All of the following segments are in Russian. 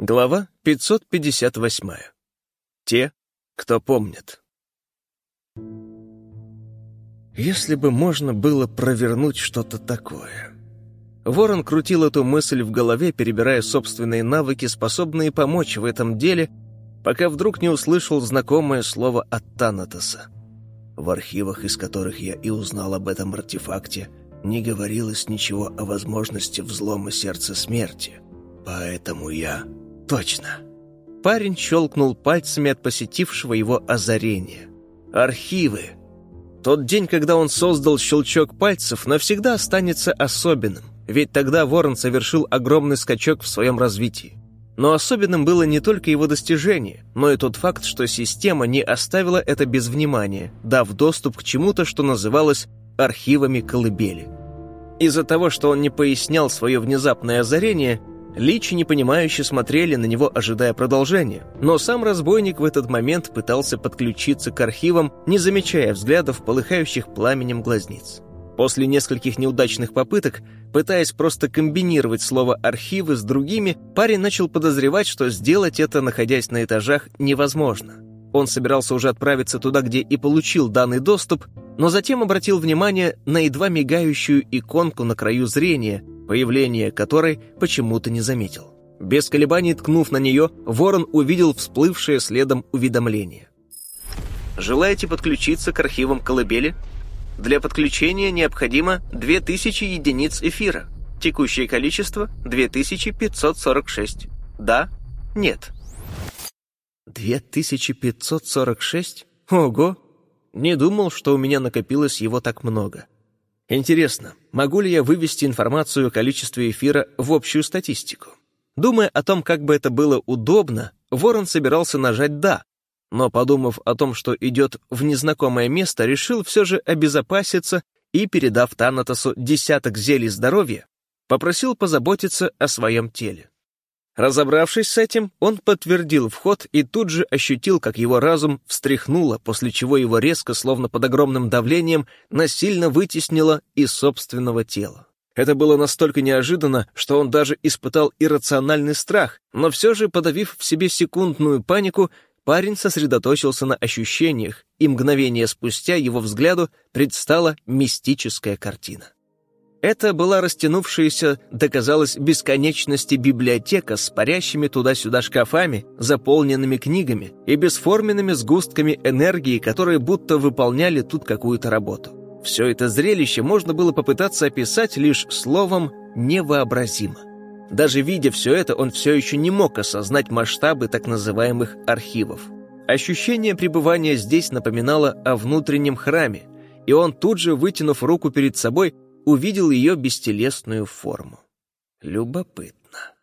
Глава 558. Те, кто помнит. Если бы можно было провернуть что-то такое. Ворон крутил эту мысль в голове, перебирая собственные навыки, способные помочь в этом деле, пока вдруг не услышал знакомое слово от Танатоса. В архивах, из которых я и узнал об этом артефакте, не говорилось ничего о возможности взлома сердца смерти. Поэтому я Точно. Парень щелкнул пальцами от посетившего его озарения. Архивы. Тот день, когда он создал щелчок пальцев, навсегда останется особенным, ведь тогда Ворон совершил огромный скачок в своем развитии. Но особенным было не только его достижение, но и тот факт, что система не оставила это без внимания, дав доступ к чему-то, что называлось архивами колыбели. Из-за того, что он не пояснял свое внезапное озарение, Личи непонимающе смотрели на него, ожидая продолжения, но сам разбойник в этот момент пытался подключиться к архивам, не замечая взглядов, полыхающих пламенем глазниц. После нескольких неудачных попыток, пытаясь просто комбинировать слово «архивы» с другими, парень начал подозревать, что сделать это, находясь на этажах, невозможно. Он собирался уже отправиться туда, где и получил данный доступ, но затем обратил внимание на едва мигающую иконку на краю зрения, появление которой почему-то не заметил. Без колебаний ткнув на нее, Ворон увидел всплывшее следом уведомление. «Желаете подключиться к архивам колыбели? Для подключения необходимо 2000 единиц эфира. Текущее количество — 2546. Да? Нет?» «2546? Ого! Не думал, что у меня накопилось его так много. Интересно, могу ли я вывести информацию о количестве эфира в общую статистику? Думая о том, как бы это было удобно, Ворон собирался нажать «да», но, подумав о том, что идет в незнакомое место, решил все же обезопаситься и, передав Танатосу десяток зелий здоровья, попросил позаботиться о своем теле. Разобравшись с этим, он подтвердил вход и тут же ощутил, как его разум встряхнуло, после чего его резко, словно под огромным давлением, насильно вытеснило из собственного тела. Это было настолько неожиданно, что он даже испытал иррациональный страх, но все же, подавив в себе секундную панику, парень сосредоточился на ощущениях, и мгновение спустя его взгляду предстала мистическая картина. Это была растянувшаяся до, казалось, бесконечности библиотека с парящими туда-сюда шкафами, заполненными книгами и бесформенными сгустками энергии, которые будто выполняли тут какую-то работу. Все это зрелище можно было попытаться описать лишь словом «невообразимо». Даже видя все это, он все еще не мог осознать масштабы так называемых архивов. Ощущение пребывания здесь напоминало о внутреннем храме, и он тут же, вытянув руку перед собой, увидел ее бестелесную форму. Любопытно.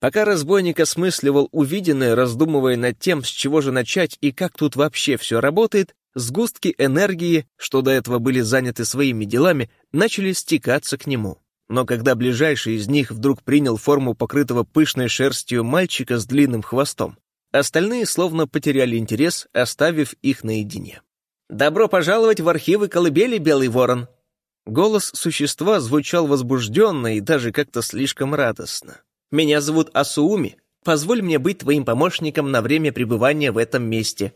Пока разбойник осмысливал увиденное, раздумывая над тем, с чего же начать и как тут вообще все работает, сгустки энергии, что до этого были заняты своими делами, начали стекаться к нему. Но когда ближайший из них вдруг принял форму покрытого пышной шерстью мальчика с длинным хвостом, остальные словно потеряли интерес, оставив их наедине. «Добро пожаловать в архивы колыбели, Белый Ворон!» Голос существа звучал возбужденно и даже как-то слишком радостно. «Меня зовут Асууми. Позволь мне быть твоим помощником на время пребывания в этом месте».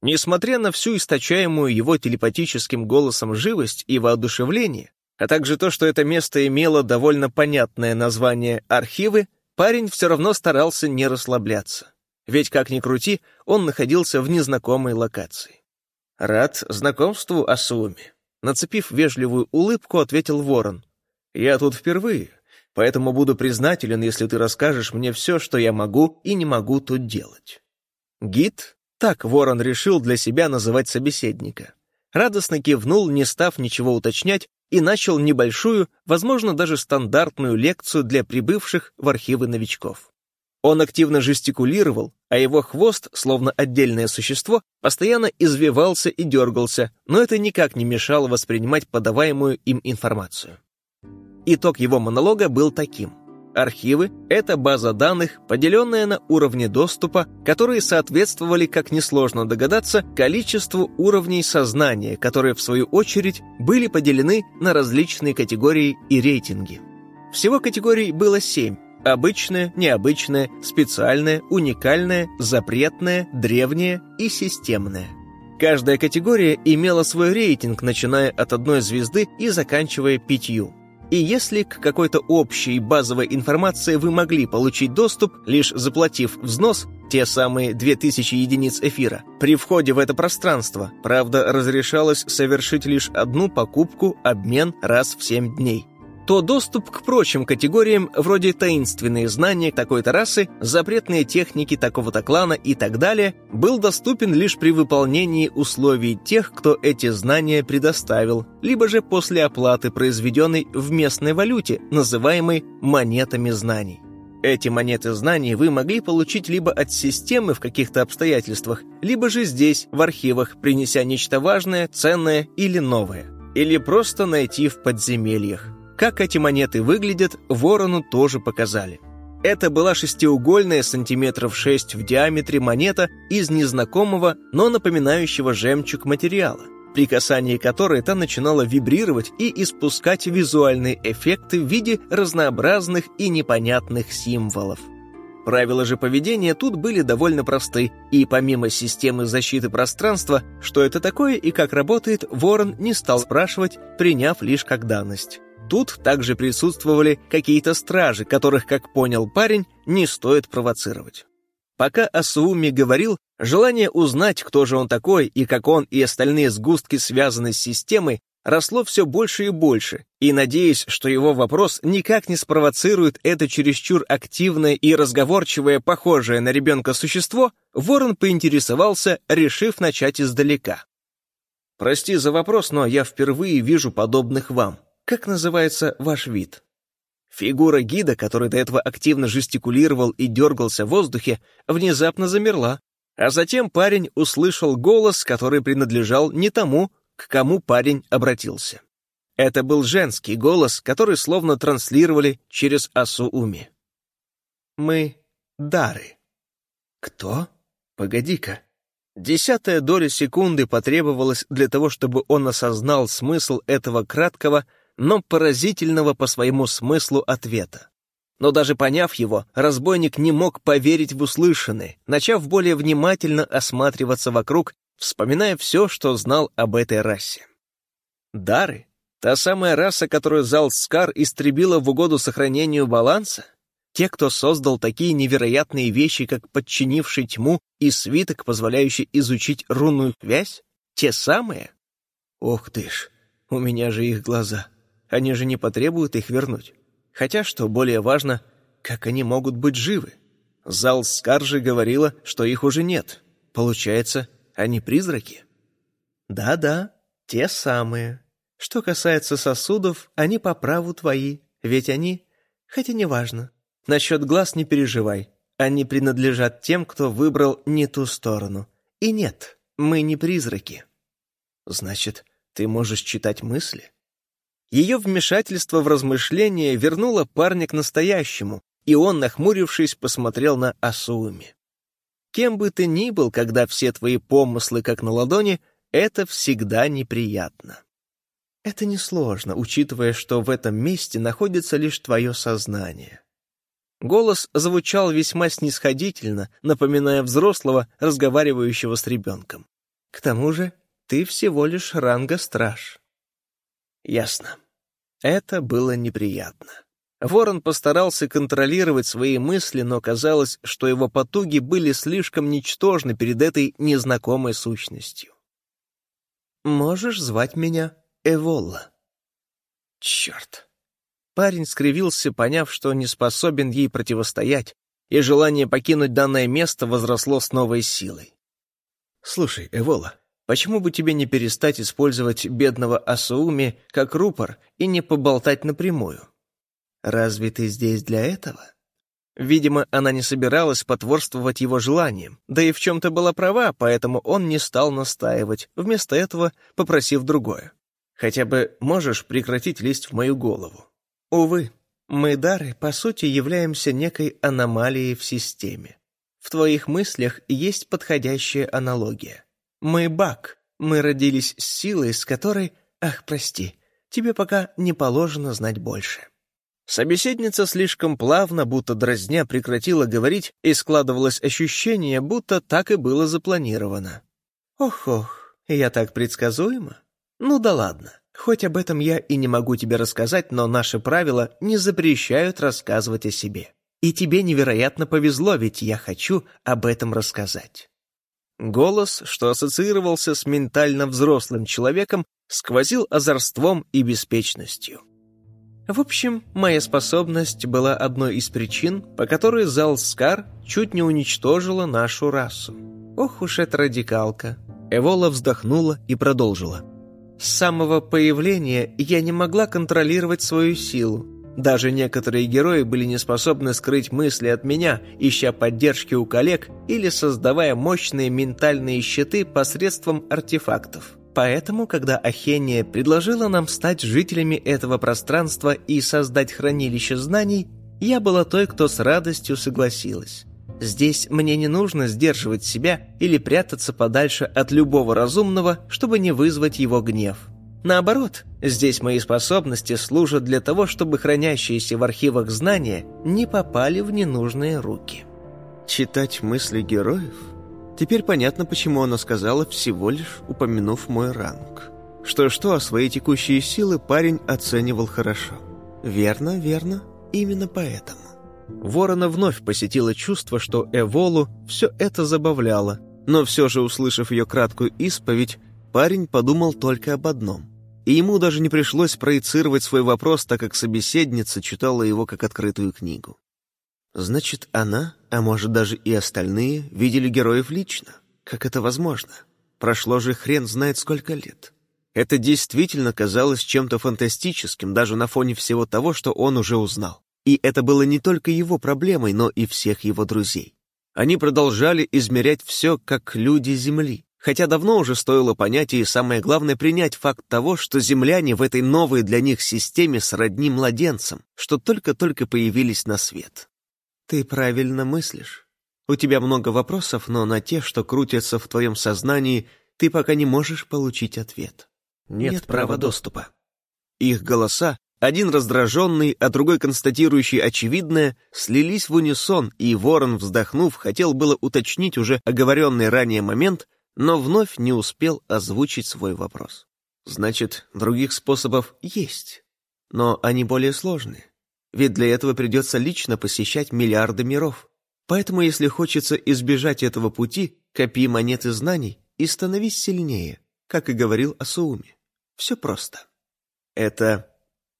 Несмотря на всю источаемую его телепатическим голосом живость и воодушевление, а также то, что это место имело довольно понятное название «архивы», парень все равно старался не расслабляться. Ведь, как ни крути, он находился в незнакомой локации. «Рад знакомству, Асууми», Нацепив вежливую улыбку, ответил Ворон. «Я тут впервые, поэтому буду признателен, если ты расскажешь мне все, что я могу и не могу тут делать». Гид, так Ворон решил для себя называть собеседника, радостно кивнул, не став ничего уточнять, и начал небольшую, возможно, даже стандартную лекцию для прибывших в архивы новичков. Он активно жестикулировал, а его хвост, словно отдельное существо, постоянно извивался и дергался, но это никак не мешало воспринимать подаваемую им информацию. Итог его монолога был таким. Архивы — это база данных, поделенная на уровни доступа, которые соответствовали, как несложно догадаться, количеству уровней сознания, которые, в свою очередь, были поделены на различные категории и рейтинги. Всего категорий было семь, Обычное, необычное, специальное, уникальное, запретное, древнее и системное. Каждая категория имела свой рейтинг, начиная от одной звезды и заканчивая пятью. И если к какой-то общей базовой информации вы могли получить доступ, лишь заплатив взнос, те самые 2000 единиц эфира, при входе в это пространство, правда, разрешалось совершить лишь одну покупку, обмен раз в 7 дней то доступ к прочим категориям, вроде таинственные знания такой-то расы, запретные техники такого-то клана и так далее, был доступен лишь при выполнении условий тех, кто эти знания предоставил, либо же после оплаты, произведенной в местной валюте, называемой монетами знаний. Эти монеты знаний вы могли получить либо от системы в каких-то обстоятельствах, либо же здесь, в архивах, принеся нечто важное, ценное или новое. Или просто найти в подземельях. Как эти монеты выглядят, ворону тоже показали. Это была шестиугольная сантиметров 6 в диаметре монета из незнакомого, но напоминающего жемчуг материала, при касании которой та начинала вибрировать и испускать визуальные эффекты в виде разнообразных и непонятных символов. Правила же поведения тут были довольно просты, и помимо системы защиты пространства, что это такое и как работает, Ворон не стал спрашивать, приняв лишь как данность. Тут также присутствовали какие-то стражи, которых, как понял парень, не стоит провоцировать. Пока Асууми говорил, желание узнать, кто же он такой и как он и остальные сгустки связаны с системой, росло все больше и больше, и, надеясь, что его вопрос никак не спровоцирует это чересчур активное и разговорчивое, похожее на ребенка существо, Ворон поинтересовался, решив начать издалека. «Прости за вопрос, но я впервые вижу подобных вам. Как называется ваш вид? Фигура гида, который до этого активно жестикулировал и дергался в воздухе, внезапно замерла, а затем парень услышал голос, который принадлежал не тому, к кому парень обратился. Это был женский голос, который словно транслировали через Асууми. «Мы — Дары». «Кто? Погоди-ка». Десятая доля секунды потребовалась для того, чтобы он осознал смысл этого краткого, но поразительного по своему смыслу ответа. Но даже поняв его, разбойник не мог поверить в услышанное, начав более внимательно осматриваться вокруг, вспоминая все, что знал об этой расе. Дары? Та самая раса, которую Залскар истребила в угоду сохранению баланса? Те, кто создал такие невероятные вещи, как подчинивший тьму и свиток, позволяющий изучить рунную связь? Те самые? Ох ты ж, у меня же их глаза. Они же не потребуют их вернуть. Хотя, что более важно, как они могут быть живы? Зал Скаржи говорила, что их уже нет. Получается, они призраки? Да-да, те самые. Что касается сосудов, они по праву твои, ведь они... Хотя неважно. Насчет глаз не переживай. Они принадлежат тем, кто выбрал не ту сторону. И нет, мы не призраки. Значит, ты можешь читать мысли? Ее вмешательство в размышления вернуло парня к настоящему, и он, нахмурившись, посмотрел на Асуми. Кем бы ты ни был, когда все твои помыслы как на ладони, это всегда неприятно. Это несложно, учитывая, что в этом месте находится лишь твое сознание. Голос звучал весьма снисходительно, напоминая взрослого, разговаривающего с ребенком. К тому же ты всего лишь ранга-страж. Ясно. Это было неприятно. Ворон постарался контролировать свои мысли, но казалось, что его потуги были слишком ничтожны перед этой незнакомой сущностью. «Можешь звать меня Эволла?» «Черт!» Парень скривился, поняв, что не способен ей противостоять, и желание покинуть данное место возросло с новой силой. «Слушай, Эвола, Почему бы тебе не перестать использовать бедного Асууми как рупор и не поболтать напрямую? Разве ты здесь для этого? Видимо, она не собиралась потворствовать его желаниям, да и в чем-то была права, поэтому он не стал настаивать, вместо этого попросив другое. «Хотя бы можешь прекратить лезть в мою голову?» «Увы, мы, Дары, по сути, являемся некой аномалией в системе. В твоих мыслях есть подходящая аналогия. Мы Бак. Мы родились с силой, с которой... Ах, прости, тебе пока не положено знать больше. Собеседница слишком плавно, будто дразня, прекратила говорить, и складывалось ощущение, будто так и было запланировано. «Ох-ох, я так предсказуема? Ну да ладно. Хоть об этом я и не могу тебе рассказать, но наши правила не запрещают рассказывать о себе. И тебе невероятно повезло, ведь я хочу об этом рассказать». Голос, что ассоциировался с ментально взрослым человеком, сквозил озорством и беспечностью. В общем, моя способность была одной из причин, по которой Залскар чуть не уничтожила нашу расу. Ох уж эта радикалка. Эвола вздохнула и продолжила. С самого появления я не могла контролировать свою силу. Даже некоторые герои были не способны скрыть мысли от меня, ища поддержки у коллег или создавая мощные ментальные щиты посредством артефактов. Поэтому, когда Ахения предложила нам стать жителями этого пространства и создать хранилище знаний, я была той, кто с радостью согласилась. Здесь мне не нужно сдерживать себя или прятаться подальше от любого разумного, чтобы не вызвать его гнев. Наоборот, здесь мои способности служат для того, чтобы хранящиеся в архивах знания не попали в ненужные руки. Читать мысли героев – Теперь понятно, почему она сказала, всего лишь упомянув мой ранг. Что-что, а свои текущие силы парень оценивал хорошо. Верно, верно, именно поэтому. Ворона вновь посетило чувство, что Эволу все это забавляло, но все же, услышав ее краткую исповедь, парень подумал только об одном. И ему даже не пришлось проецировать свой вопрос, так как собеседница читала его как открытую книгу. Значит, она, а может даже и остальные, видели героев лично. Как это возможно? Прошло же хрен знает сколько лет. Это действительно казалось чем-то фантастическим, даже на фоне всего того, что он уже узнал. И это было не только его проблемой, но и всех его друзей. Они продолжали измерять все как люди Земли, хотя давно уже стоило понять и, самое главное, принять факт того, что земляне в этой новой для них системе сродни младенцам, что только-только появились на свет. Ты правильно мыслишь. У тебя много вопросов, но на те, что крутятся в твоем сознании, ты пока не можешь получить ответ. Нет, Нет права доступа. Их голоса, один раздраженный, а другой констатирующий очевидное, слились в унисон, и Ворон, вздохнув, хотел было уточнить уже оговоренный ранее момент, но вновь не успел озвучить свой вопрос. Значит, других способов есть, но они более сложные ведь для этого придется лично посещать миллиарды миров. Поэтому, если хочется избежать этого пути, копи монеты знаний и становись сильнее, как и говорил Асууми. Все просто. Это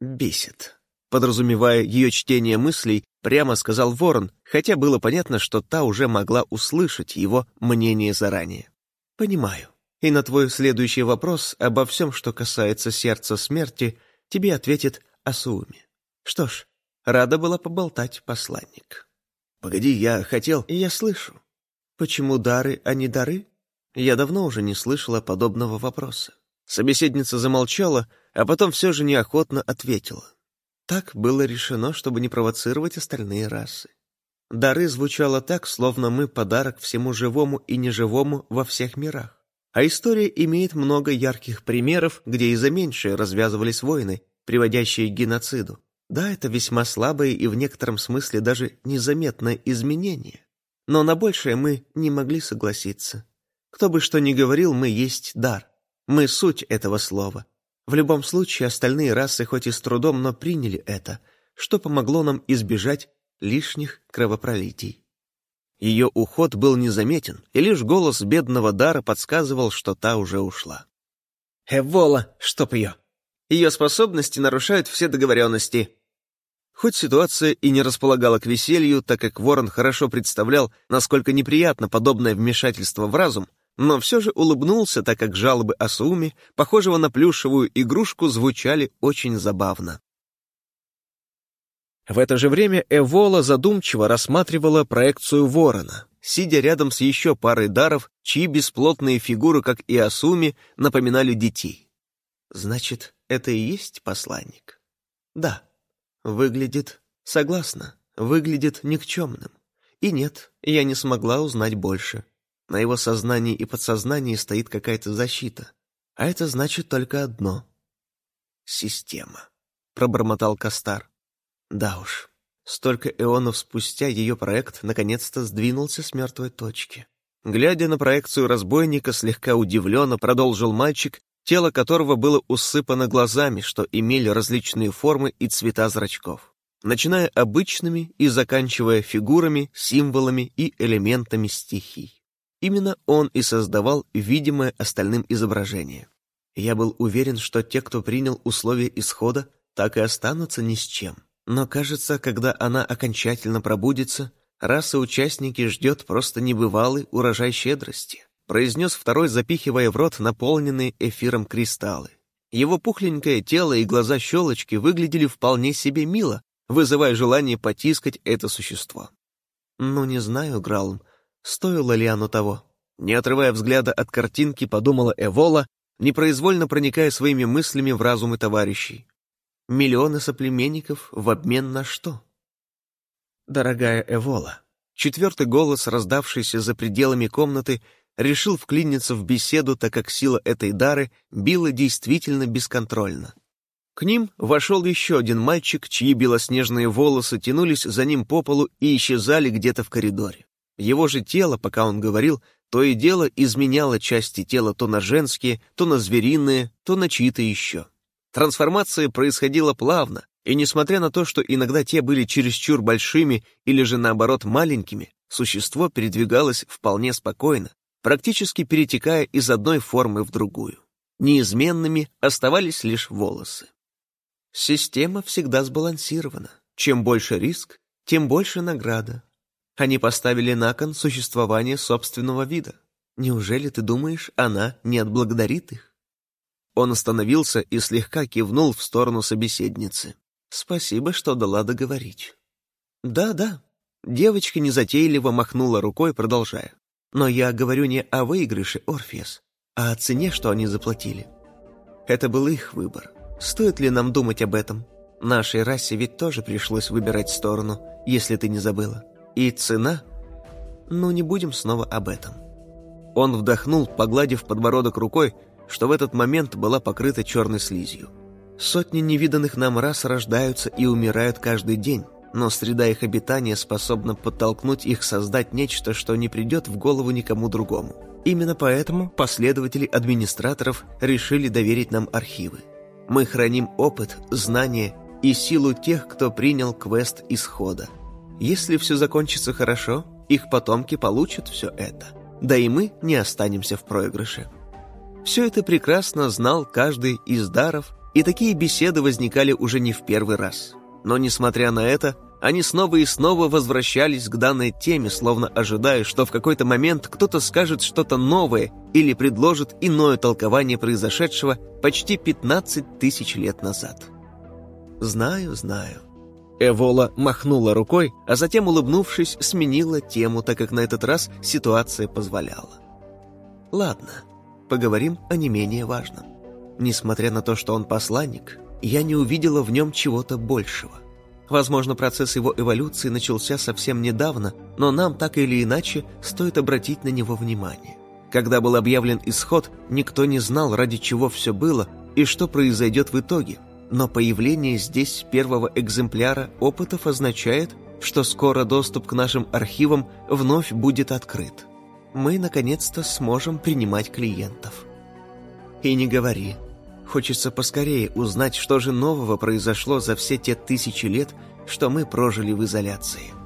бесит. Подразумевая ее чтение мыслей, прямо сказал Ворон, хотя было понятно, что та уже могла услышать его мнение заранее. «Понимаю. И на твой следующий вопрос обо всем, что касается сердца смерти, тебе ответит Асууми. Что ж, Рада была поболтать, посланник. «Погоди, я хотел...» «Я слышу. Почему дары, а не дары?» Я давно уже не слышала подобного вопроса. Собеседница замолчала, а потом все же неохотно ответила. Так было решено, чтобы не провоцировать остальные расы. Дары звучало так, словно мы подарок всему живому и неживому во всех мирах. А история имеет много ярких примеров, где и за меньшее развязывались войны, приводящие к геноциду. Да, это весьма слабое и в некотором смысле даже незаметное изменение. Но на большее мы не могли согласиться. Кто бы что ни говорил, мы есть дар. Мы суть этого слова. В любом случае, остальные расы хоть и с трудом, но приняли это, что помогло нам избежать лишних кровопролитий. Ее уход был незаметен, и лишь голос бедного Дара подсказывал, что та уже ушла. «Эвола, чтоб ее!» Ее способности нарушают все договоренности. Хоть ситуация и не располагала к веселью, так как Ворон хорошо представлял, насколько неприятно подобное вмешательство в разум, но все же улыбнулся, так как жалобы о Сууме, похожего на плюшевую игрушку, звучали очень забавно. В это же время Эвола задумчиво рассматривала проекцию ворона, сидя рядом с еще парой даров, чьи бесплотные фигуры, как и Асуми, напоминали детей. Значит, это и есть посланник? Да. Выглядит, согласна, выглядит никчемным. И нет, я не смогла узнать больше. На его сознании и подсознании стоит какая-то защита. А это значит только одно. Система, пробормотал Кастар. Да уж, столько эонов спустя ее проект наконец-то сдвинулся с мертвой точки. Глядя на проекцию разбойника, слегка удивленно продолжил мальчик, тело которого было усыпано глазами, что имели различные формы и цвета зрачков, начиная обычными и заканчивая фигурами, символами и элементами стихий. Именно он и создавал видимое остальным изображение. Я был уверен, что те, кто принял условия исхода, так и останутся ни с чем. Но кажется, когда она окончательно пробудится, раса участники ждет просто небывалый урожай щедрости, произнес второй, запихивая в рот наполненные эфиром кристаллы. Его пухленькое тело и глаза-щелочки выглядели вполне себе мило, вызывая желание потискать это существо. «Ну, не знаю, Граум, Стоило ли оно того? Не отрывая взгляда от картинки, подумала Эвола, непроизвольно проникая своими мыслями в разумы товарищей. Миллионы соплеменников в обмен на что? Дорогая Эвола, четвертый голос, раздавшийся за пределами комнаты, решил вклиниться в беседу, так как сила этой дары била действительно бесконтрольно. К ним вошел еще один мальчик, чьи белоснежные волосы тянулись за ним по полу и исчезали где-то в коридоре. Его же тело, пока он говорил, то и дело изменяло части тела то на женские, то на звериные, то на чьи-то еще. Трансформация происходила плавно, и несмотря на то, что иногда те были чересчур большими или же наоборот маленькими, существо передвигалось вполне спокойно, практически перетекая из одной формы в другую. Неизменными оставались лишь волосы. Система всегда сбалансирована. Чем больше риск, тем больше награда, они поставили на кон существование собственного вида. Неужели ты думаешь, она не отблагодарит их? Он остановился и слегка кивнул в сторону собеседницы. Спасибо, что дала договорить. Да-да. Девочка незатейливо махнула рукой, продолжая. Но я говорю не о выигрыше, Орфеас, а о цене, что они заплатили. Это был их выбор. Стоит ли нам думать об этом? Нашей расе ведь тоже пришлось выбирать сторону, если ты не забыла. И цена? Ну, не будем снова об этом. Он вдохнул, погладив подбородок рукой, что в этот момент была покрыта черной слизью. Сотни невиданных нам рас рождаются и умирают каждый день, но среда их обитания способна подтолкнуть их создать нечто, что не придет в голову никому другому. Именно поэтому последователи администраторов решили доверить нам архивы. Мы храним опыт, знания и силу тех, кто принял квест исхода. Если все закончится хорошо, их потомки получат все это. Да и мы не останемся в проигрыше. Все это прекрасно знал каждый из даров, и такие беседы возникали уже не в первый раз. Но, несмотря на это, они снова и снова возвращались к данной теме, словно ожидая, что в какой-то момент кто-то скажет что-то новое или предложит иное толкование произошедшего почти 15 тысяч лет назад. «Знаю, знаю», Эвола махнула рукой, а затем, улыбнувшись, сменила тему, так как на этот раз ситуация позволяла. «Ладно, поговорим о не менее важном. Несмотря на то, что он посланник, я не увидела в нем чего-то большего. Возможно, процесс его эволюции начался совсем недавно, но нам так или иначе стоит обратить на него внимание. Когда был объявлен исход, никто не знал, ради чего все было и что произойдет в итоге – но появление здесь первого экземпляра опытов означает, что скоро доступ к нашим архивам вновь будет открыт. Мы, наконец-то, сможем принимать клиентов. И не говори. Хочется поскорее узнать, что же нового произошло за все те тысячи лет, что мы прожили в изоляции.